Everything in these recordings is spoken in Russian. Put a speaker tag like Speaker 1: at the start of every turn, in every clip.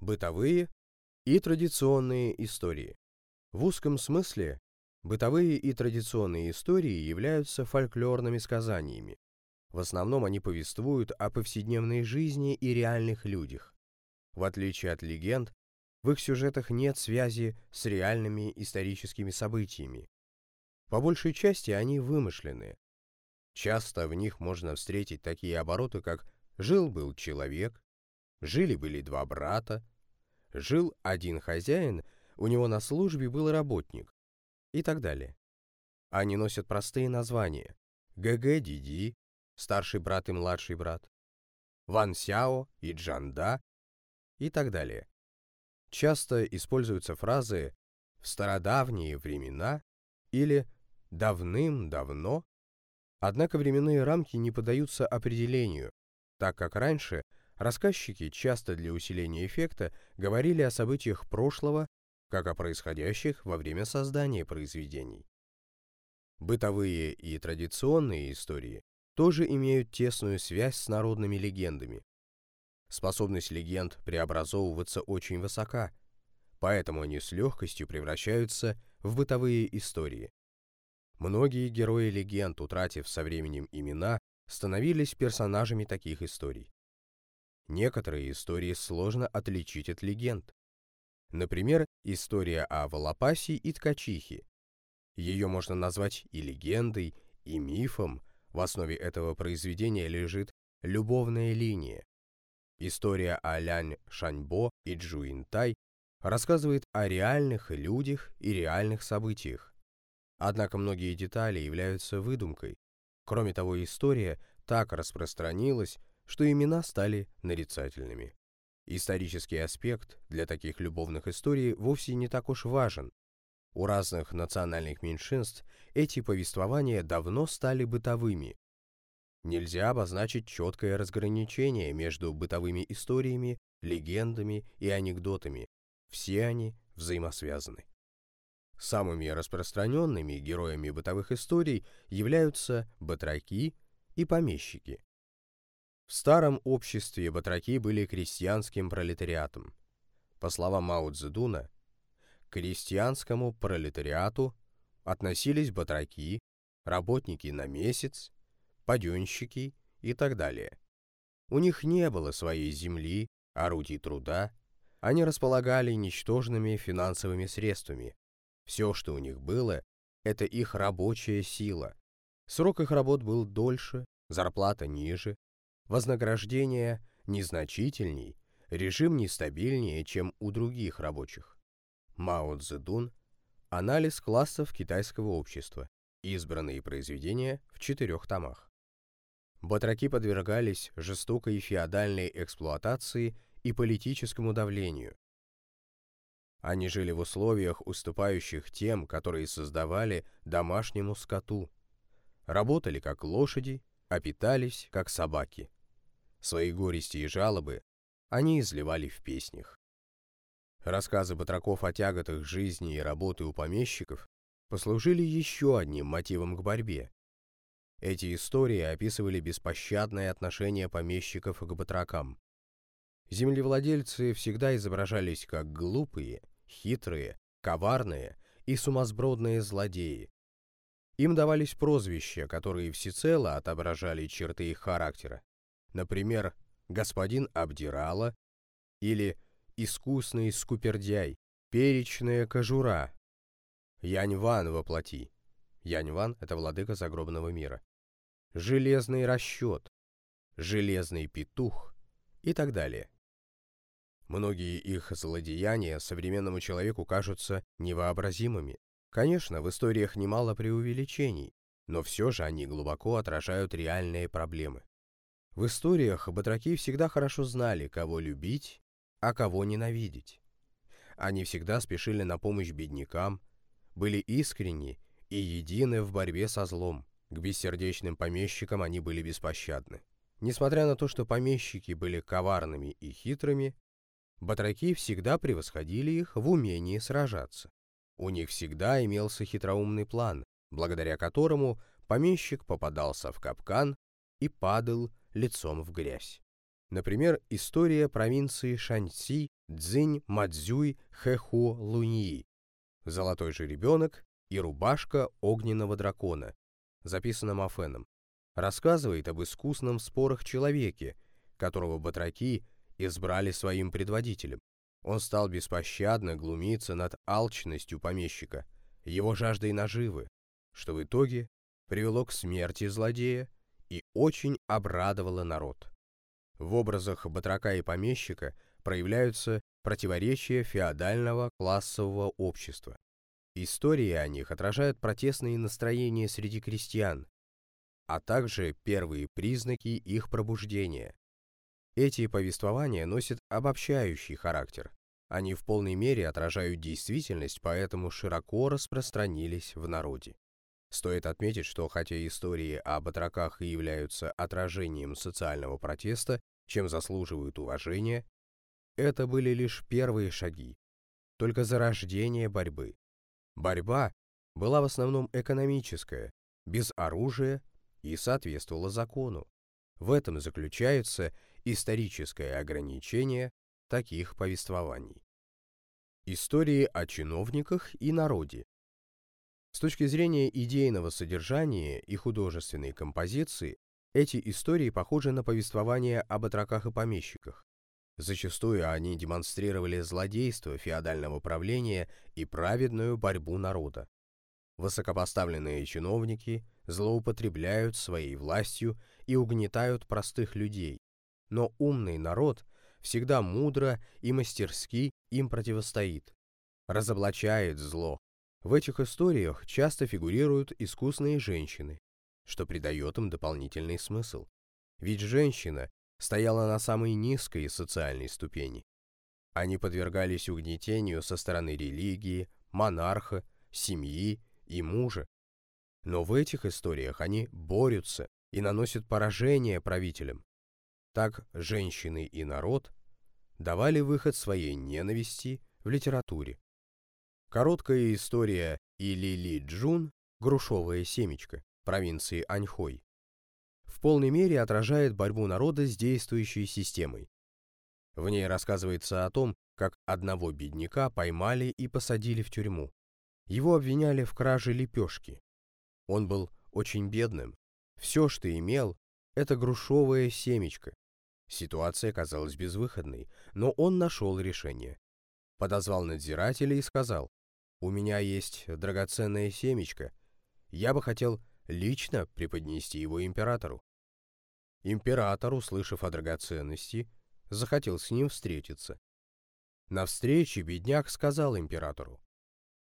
Speaker 1: Бытовые и традиционные истории. В узком смысле бытовые и традиционные истории являются фольклорными сказаниями. В основном они повествуют о повседневной жизни и реальных людях. В отличие от легенд, в их сюжетах нет связи с реальными историческими событиями. По большей части они вымышленные. Часто в них можно встретить такие обороты, как «жил-был человек», «жили-были два брата», «жил один хозяин», «у него на службе был работник» и так далее. Они носят простые названия «ГГ Диди», «старший брат и младший брат», «Ван Сяо» и «Джанда» и так далее. Часто используются фразы «в стародавние времена» или «давным-давно», однако временные рамки не поддаются определению, так как раньше рассказчики часто для усиления эффекта говорили о событиях прошлого, как о происходящих во время создания произведений. Бытовые и традиционные истории тоже имеют тесную связь с народными легендами, Способность легенд преобразовываться очень высока, поэтому они с легкостью превращаются в бытовые истории. Многие герои легенд, утратив со временем имена, становились персонажами таких историй. Некоторые истории сложно отличить от легенд. Например, история о Волопасе и Ткачихе. Ее можно назвать и легендой, и мифом, в основе этого произведения лежит любовная линия. История о Лянь Шаньбо и Джуинтай рассказывает о реальных людях и реальных событиях. Однако многие детали являются выдумкой. Кроме того, история так распространилась, что имена стали нарицательными. Исторический аспект для таких любовных историй вовсе не так уж важен. У разных национальных меньшинств эти повествования давно стали бытовыми, Нельзя обозначить четкое разграничение между бытовыми историями, легендами и анекдотами. Все они взаимосвязаны. Самыми распространенными героями бытовых историй являются батраки и помещики. В старом обществе батраки были крестьянским пролетариатом. По словам Мао Цзэдуна, к крестьянскому пролетариату относились батраки, работники на месяц паденщики и так далее. У них не было своей земли, орудий труда, они располагали ничтожными финансовыми средствами. Все, что у них было, это их рабочая сила. Срок их работ был дольше, зарплата ниже, вознаграждение незначительней, режим нестабильнее, чем у других рабочих. Мао Цзэдун «Анализ классов китайского общества», избранные произведения в четырех томах. Батраки подвергались жестокой феодальной эксплуатации и политическому давлению. Они жили в условиях, уступающих тем, которые создавали домашнему скоту. Работали как лошади, а питались как собаки. Свои горести и жалобы они изливали в песнях. Рассказы батраков о тяготах жизни и работы у помещиков послужили еще одним мотивом к борьбе. Эти истории описывали беспощадное отношение помещиков к батракам. Землевладельцы всегда изображались как глупые, хитрые, коварные и сумасбродные злодеи. Им давались прозвища, которые всецело отображали черты их характера. Например, «господин Абдирала» или «искусный скупердяй», «перечная кожура», «Янь-Ван воплоти». Янь-Ван — это владыка загробного мира железный расчет, железный петух и так далее. Многие их злодеяния современному человеку кажутся невообразимыми. Конечно, в историях немало преувеличений, но все же они глубоко отражают реальные проблемы. В историях батраки всегда хорошо знали, кого любить, а кого ненавидеть. Они всегда спешили на помощь беднякам, были искренни и едины в борьбе со злом. К бессердечным помещикам они были беспощадны. Несмотря на то, что помещики были коварными и хитрыми, батраки всегда превосходили их в умении сражаться. У них всегда имелся хитроумный план, благодаря которому помещик попадался в капкан и падал лицом в грязь. Например, история провинции Шаньци Цзинь Мадзюй Хэху Луньи, «Золотой же ребенок» и «Рубашка огненного дракона», записано Мафеном, рассказывает об искусном спорах человеке, которого батраки избрали своим предводителем. Он стал беспощадно глумиться над алчностью помещика, его жаждой наживы, что в итоге привело к смерти злодея и очень обрадовало народ. В образах батрака и помещика проявляются противоречия феодального классового общества. Истории о них отражают протестные настроения среди крестьян, а также первые признаки их пробуждения. Эти повествования носят обобщающий характер. Они в полной мере отражают действительность, поэтому широко распространились в народе. Стоит отметить, что хотя истории о батраках и являются отражением социального протеста, чем заслуживают уважения, это были лишь первые шаги, только зарождение борьбы. Борьба была в основном экономическая, без оружия и соответствовала закону. В этом заключается историческое ограничение таких повествований. Истории о чиновниках и народе. С точки зрения идейного содержания и художественной композиции, эти истории похожи на повествования об отроках и помещиках. Зачастую они демонстрировали злодейство феодального правления и праведную борьбу народа. Высокопоставленные чиновники злоупотребляют своей властью и угнетают простых людей, но умный народ всегда мудро и мастерски им противостоит, разоблачает зло. В этих историях часто фигурируют искусные женщины, что придает им дополнительный смысл. Ведь женщина стояла на самой низкой социальной ступени. Они подвергались угнетению со стороны религии, монарха, семьи и мужа. Но в этих историях они борются и наносят поражение правителям. Так женщины и народ давали выход своей ненависти в литературе. Короткая история Илили Джун «Грушовое семечко» провинции Аньхой в полной мере отражает борьбу народа с действующей системой. В ней рассказывается о том, как одного бедняка поймали и посадили в тюрьму. Его обвиняли в краже лепешки. Он был очень бедным. Все, что имел, это грушовое семечко. Ситуация казалась безвыходной, но он нашел решение. Подозвал надзирателя и сказал, «У меня есть драгоценное семечко. Я бы хотел лично преподнести его императору. Император, услышав о драгоценности, захотел с ним встретиться. На встрече бедняк сказал императору,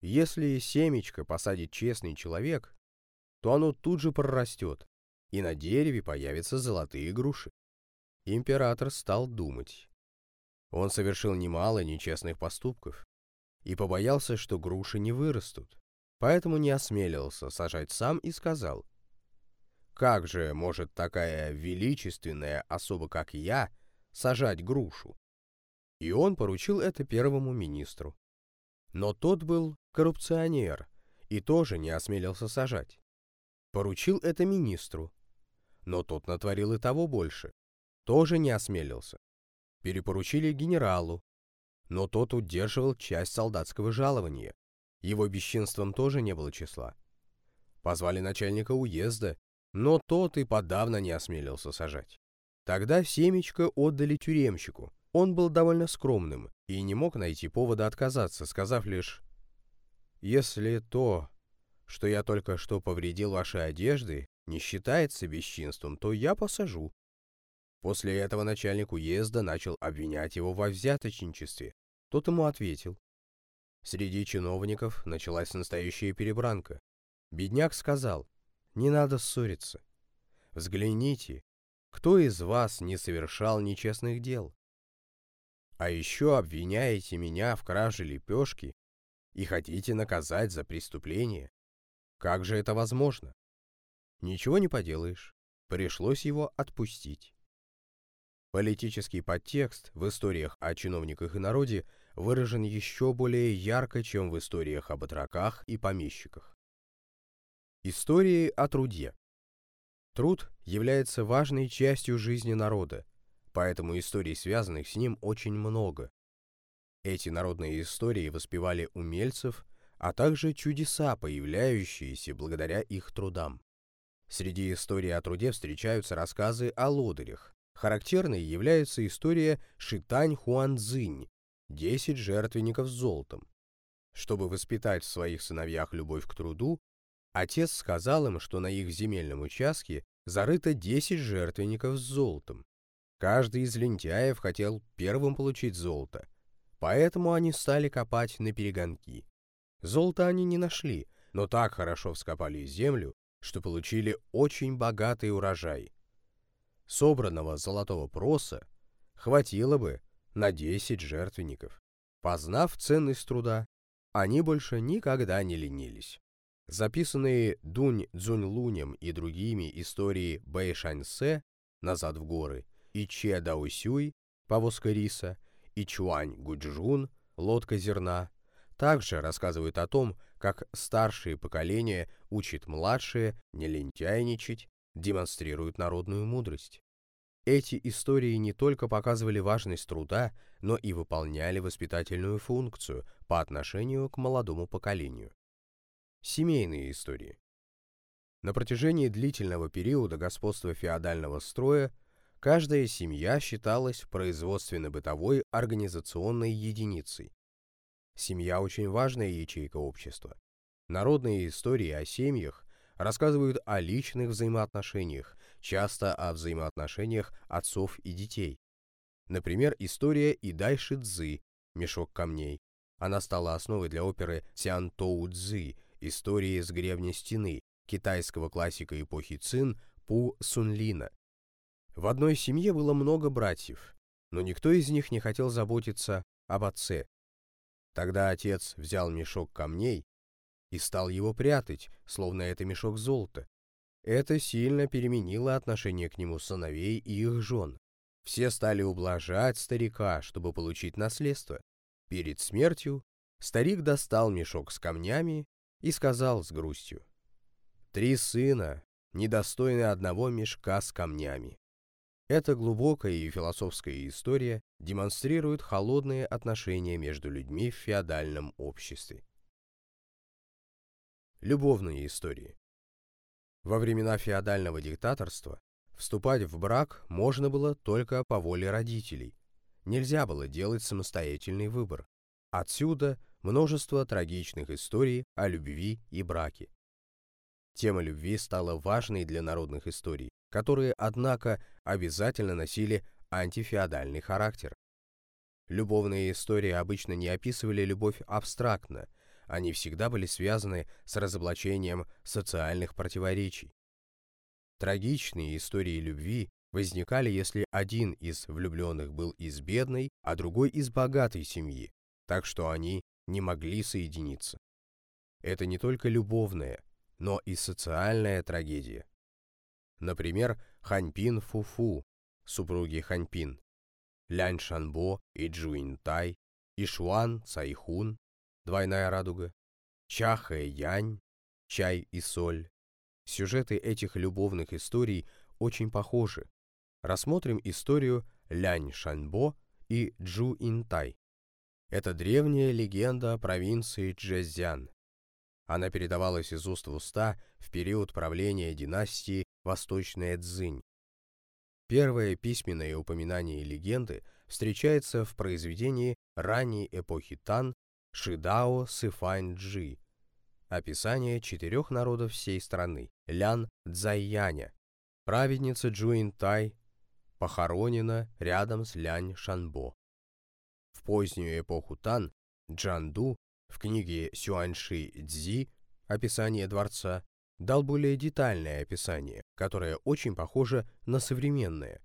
Speaker 1: «Если семечко посадит честный человек, то оно тут же прорастет, и на дереве появятся золотые груши». Император стал думать. Он совершил немало нечестных поступков и побоялся, что груши не вырастут поэтому не осмелился сажать сам и сказал, «Как же может такая величественная особа, как я, сажать грушу?» И он поручил это первому министру. Но тот был коррупционер и тоже не осмелился сажать. Поручил это министру. Но тот натворил и того больше. Тоже не осмелился. Перепоручили генералу. Но тот удерживал часть солдатского жалования. Его бесчинством тоже не было числа. Позвали начальника уезда, но тот и подавно не осмелился сажать. Тогда семечко отдали тюремщику. Он был довольно скромным и не мог найти повода отказаться, сказав лишь «Если то, что я только что повредил ваши одежды, не считается бесчинством, то я посажу». После этого начальник уезда начал обвинять его во взяточничестве. Тот ему ответил Среди чиновников началась настоящая перебранка. Бедняк сказал, не надо ссориться. Взгляните, кто из вас не совершал нечестных дел? А еще обвиняете меня в краже лепешки и хотите наказать за преступление? Как же это возможно? Ничего не поделаешь, пришлось его отпустить. Политический подтекст в историях о чиновниках и народе выражен еще более ярко, чем в историях об отроках и помещиках. Истории о труде. Труд является важной частью жизни народа, поэтому историй, связанных с ним, очень много. Эти народные истории воспевали умельцев, а также чудеса, появляющиеся благодаря их трудам. Среди историй о труде встречаются рассказы о лодырях. Характерной является история Шитань Хуанзинь «Десять жертвенников с золотом». Чтобы воспитать в своих сыновьях любовь к труду, отец сказал им, что на их земельном участке зарыто 10 жертвенников с золотом. Каждый из лентяев хотел первым получить золото, поэтому они стали копать на перегонки. Золото они не нашли, но так хорошо вскопали землю, что получили очень богатый урожай. Собранного золотого проса хватило бы на 10 жертвенников. Познав ценность труда, они больше никогда не ленились. Записанные Дунь Цзуньлунем и другими истории Бэй Шаньсе «Назад в горы» и Че Даосюй «Повозка риса» и Чуань Гуджун «Лодка зерна» также рассказывают о том, как старшие поколения учат младшие не лентяйничать, демонстрируют народную мудрость. Эти истории не только показывали важность труда, но и выполняли воспитательную функцию по отношению к молодому поколению. Семейные истории. На протяжении длительного периода господства феодального строя каждая семья считалась производственно-бытовой организационной единицей. Семья очень важная ячейка общества. Народные истории о семьях рассказывают о личных взаимоотношениях, часто о взаимоотношениях отцов и детей. Например, история Идай Шидзы «Мешок камней». Она стала основой для оперы Сян Тоу Цзы «Истории с гребня стены» китайского классика эпохи Цин Пу Сунлина. В одной семье было много братьев, но никто из них не хотел заботиться об отце. Тогда отец взял мешок камней и стал его прятать, словно это мешок золота. Это сильно переменило отношение к нему сыновей и их жен. Все стали ублажать старика, чтобы получить наследство. Перед смертью старик достал мешок с камнями и сказал с грустью, «Три сына, недостойны одного мешка с камнями». Эта глубокая и философская история демонстрирует холодные отношения между людьми в феодальном обществе. Любовные истории во времена феодального диктаторства вступать в брак можно было только по воле родителей. Нельзя было делать самостоятельный выбор. Отсюда множество трагичных историй о любви и браке. Тема любви стала важной для народных историй, которые, однако, обязательно носили антифеодальный характер. Любовные истории обычно не описывали любовь абстрактно, они всегда были связаны с разоблачением социальных противоречий. Трагичные истории любви возникали, если один из влюбленных был из бедной, а другой из богатой семьи, так что они не могли соединиться. Это не только любовная, но и социальная трагедия. Например, Ханьпин Фуфу, супруги Ханьпин, Лянь Шанбо и Джуин Тай, Ишуан Цайхун, двойная радуга, Чаха и Янь, чай и соль. Сюжеты этих любовных историй очень похожи. Рассмотрим историю Лянь Шанбо и Джу Интай. Это древняя легенда провинции Чжэцзян. Она передавалась из уст в уста в период правления династии Восточная Цзинь. Первое письменное упоминание легенды встречается в произведении ранней эпохи Тан Шидао Сыфань-Джи. Описание четырех народов всей страны. Лян Цзайяня. Праведница Джуин-Тай похоронена рядом с Лянь Шанбо. В позднюю эпоху Тан Джанду в книге Сюаньши Цзи «Описание дворца» дал более детальное описание, которое очень похоже на современное.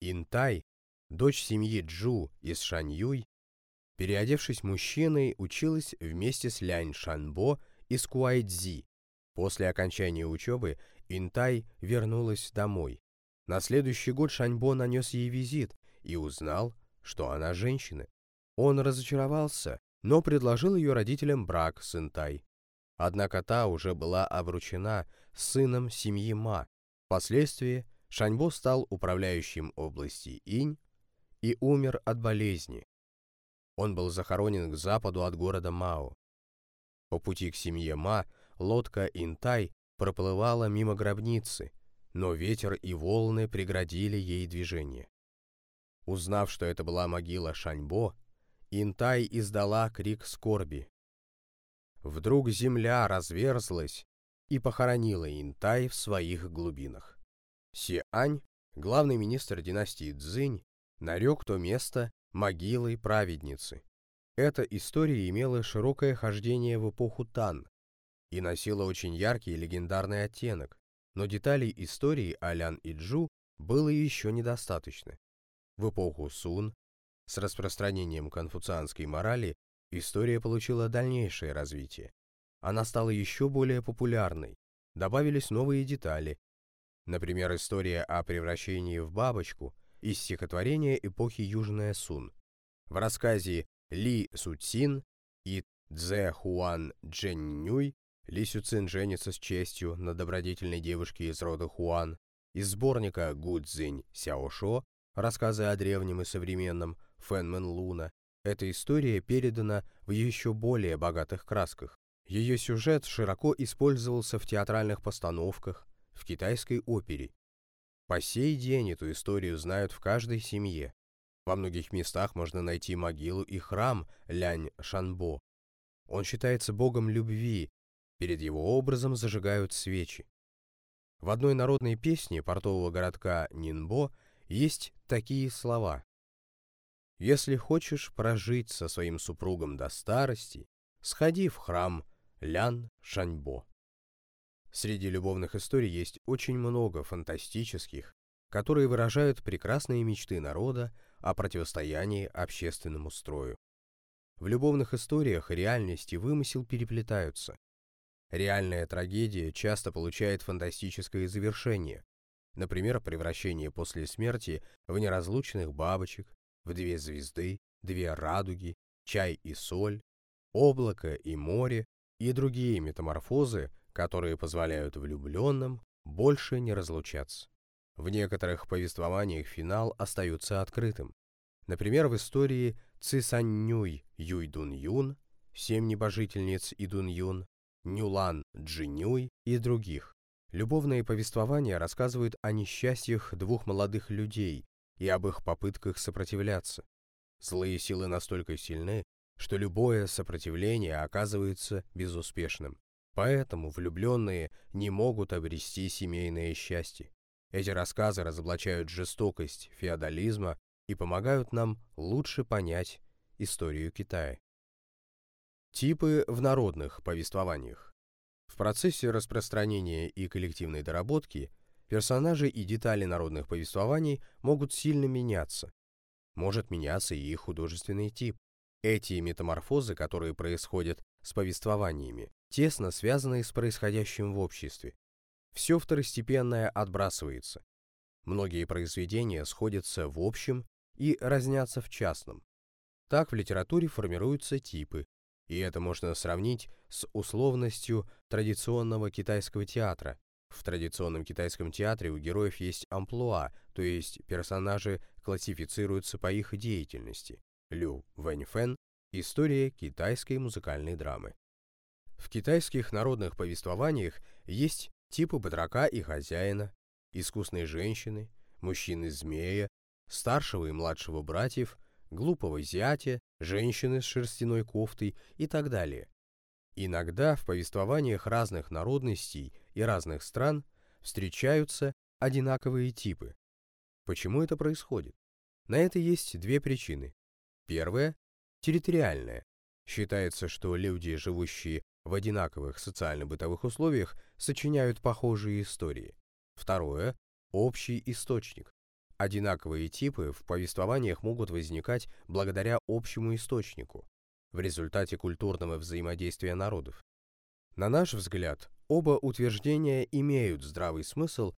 Speaker 1: Интай, дочь семьи Джу из Шаньюй, Переодевшись мужчиной, училась вместе с Лянь Шанбо из Куайцзи. После окончания учебы Интай вернулась домой. На следующий год Шаньбо нанес ей визит и узнал, что она женщина. Он разочаровался, но предложил ее родителям брак с Интай. Однако та уже была обручена сыном семьи Ма. Впоследствии Шаньбо стал управляющим области Инь и умер от болезни. Он был захоронен к западу от города Мао. По пути к семье Ма лодка Интай проплывала мимо гробницы, но ветер и волны преградили ей движение. Узнав, что это была могила Шаньбо, Интай издала крик скорби. Вдруг земля разверзлась и похоронила Интай в своих глубинах. Сиань, главный министр династии Цзинь, нарек то место могилой праведницы. Эта история имела широкое хождение в эпоху Тан и носила очень яркий легендарный оттенок, но деталей истории Алян и Джу было еще недостаточно. В эпоху Сун с распространением конфуцианской морали история получила дальнейшее развитие. Она стала еще более популярной, добавились новые детали. Например, история о превращении в бабочку из стихотворения эпохи Южная Сун. В рассказе Ли Суцин и Цзэ Хуан Дженнюй Ли Сюцин женится с честью на добродетельной девушке из рода Хуан. Из сборника Гу Цзинь Сяошо рассказы о древнем и современном Фэнмен Луна эта история передана в еще более богатых красках. Ее сюжет широко использовался в театральных постановках, в китайской опере. По сей день эту историю знают в каждой семье. Во многих местах можно найти могилу и храм Лянь Шанбо. Он считается богом любви, перед его образом зажигают свечи. В одной народной песне портового городка Нинбо есть такие слова. Если хочешь прожить со своим супругом до старости, сходи в храм Лян Шаньбо. Среди любовных историй есть очень много фантастических, которые выражают прекрасные мечты народа о противостоянии общественному строю. В любовных историях реальность и вымысел переплетаются. Реальная трагедия часто получает фантастическое завершение, например, превращение после смерти в неразлучных бабочек, в две звезды, две радуги, чай и соль, облако и море и другие метаморфозы, которые позволяют влюбленным больше не разлучаться. В некоторых повествованиях финал остается открытым. Например, в истории Цисаннюй Юйдун Юн, Семь небожительниц Идун Юн, Нюлан Джинюй и других. Любовные повествования рассказывают о несчастьях двух молодых людей, и об их попытках сопротивляться. Злые силы настолько сильны, что любое сопротивление оказывается безуспешным. Поэтому влюбленные не могут обрести семейное счастье. Эти рассказы разоблачают жестокость феодализма и помогают нам лучше понять историю Китая. Типы в народных повествованиях. В процессе распространения и коллективной доработки Персонажи и детали народных повествований могут сильно меняться. Может меняться и их художественный тип. Эти метаморфозы, которые происходят с повествованиями, тесно связаны с происходящим в обществе. Все второстепенное отбрасывается. Многие произведения сходятся в общем и разнятся в частном. Так в литературе формируются типы, и это можно сравнить с условностью традиционного китайского театра, в традиционном китайском театре у героев есть амплуа, то есть персонажи классифицируются по их деятельности. Лю Вэньфэн – история китайской музыкальной драмы. В китайских народных повествованиях есть типы батрака и хозяина, искусной женщины, мужчины-змея, старшего и младшего братьев, глупого зятя, женщины с шерстяной кофтой и так далее. Иногда в повествованиях разных народностей и разных стран встречаются одинаковые типы. Почему это происходит? На это есть две причины. Первая – территориальная. Считается, что люди, живущие в одинаковых социально-бытовых условиях, сочиняют похожие истории. Второе – общий источник. Одинаковые типы в повествованиях могут возникать благодаря общему источнику, в результате культурного взаимодействия народов. На наш взгляд, оба утверждения имеют здравый смысл,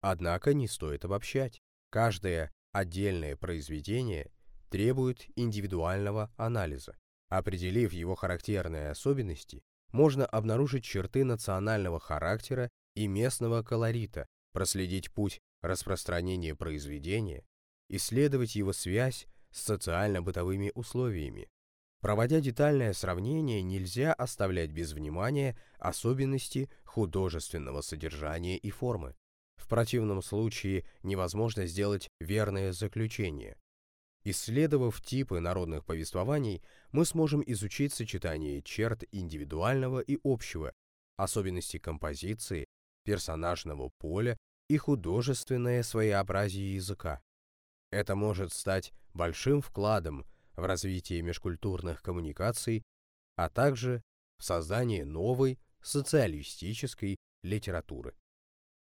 Speaker 1: однако не стоит обобщать. Каждое отдельное произведение требует индивидуального анализа. Определив его характерные особенности, можно обнаружить черты национального характера и местного колорита, проследить путь распространения произведения, исследовать его связь с социально-бытовыми условиями, Проводя детальное сравнение, нельзя оставлять без внимания особенности художественного содержания и формы. В противном случае невозможно сделать верное заключение. Исследовав типы народных повествований, мы сможем изучить сочетание черт индивидуального и общего, особенности композиции, персонажного поля и художественное своеобразие языка. Это может стать большим вкладом в развитие межкультурных коммуникаций, а также в создание новой социалистической литературы.